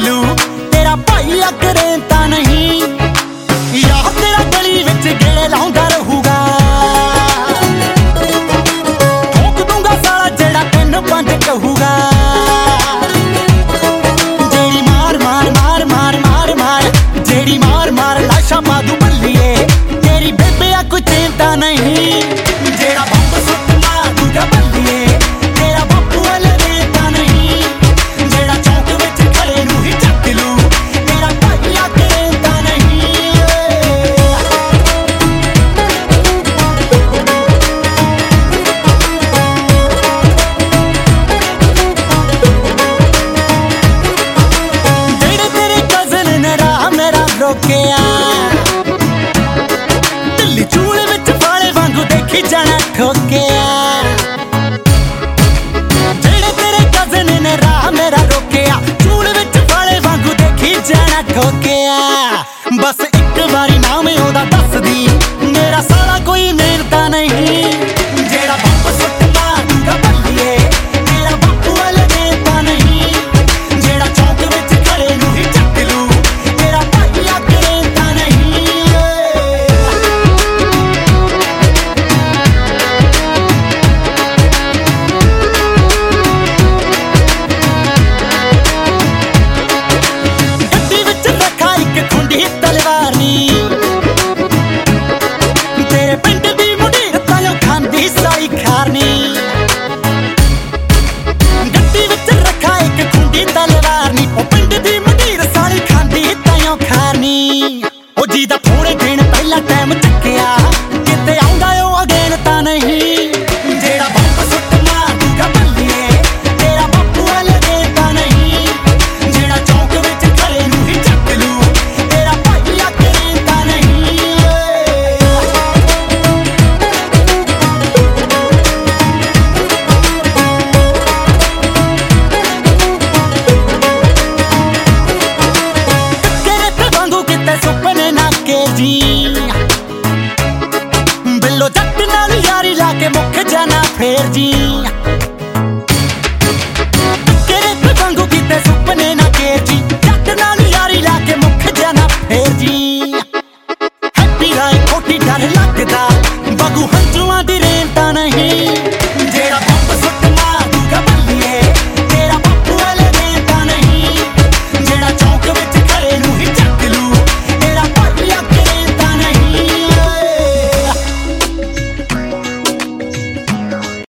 ਨੂੰ ਤੇਰਾ ਭਾਈ ਅਕਰੇ ਤਾਂ ਨਹੀਂ। ਯਾਰ ਤੇਰਾ ਗਲੀ ਵਿੱਚ ਗੇੜੇ ਲਾਉਂਦਾ ਰਹੂਗਾ। ਠੋਕ ਦੂੰਗਾ ਸਾਲਾ ਜਿਹੜਾ ਤਿੰਨ ਪੰਜ ਕਹੂਗਾ। ਜਿਹੜੀ ਮਾਰ ਮਾਰ ਮਾਰ ਮਾਰ ਮਾਰ ਮਾਰ, ਜਿਹੜੀ ਮਾਰ ਮਾਰ ਰੋਕਿਆ। ਦਿੱਲੀ ਚੂਲੇ ਵਿੱਚ ਫਾਲੇ ਵਾਂਗੂ ਦੇਖੀ ਜਾਣਾ ਠੋਕਿਆ ਜਿਹੜੇ ਤੇਰੇ ਕਜ਼ਨ ਨੇ ਰਾਹ ਮੇਰਾ ਰੋਕਿਆ ਚੂਲੇ ਵਿੱਚ ਵਾਲੇ ਵਾਂਗੂ ਦੇਖੀ ਜਾਣਾ ਠੋਕਿਆ quita elevar ni ਜੀ? ਬਿੱਲੋ ਜੱਟ ਨਾਲ ਯਾਰੀ ਲਾ ਕੇ ਮੁੱਖ ਜਾਣਾ ਫੇਰ ਜੀ। ਕਿਰੇ ਤੇ ਵਾਂਗੂ ਕਿਤੇ ਸੁਪਨੇ ਨਾ ਕੇਰ ਜੀ। ਜੱਟ ਨਾਲ ਯਾਰੀ ਲਾ ਕੇ ਮੁੱਖ ਜਾਣਾ ਫੇਰ ਜੀ। ਹੈਪੀ ਰਾਈ ਕੋਟੀ ਡਰ ਲੱਗਦਾ। ਬਗੂ ਹੰਝੂਆਂ ਦੀ ਰੇਂਟਾ ਨਹੀਂ।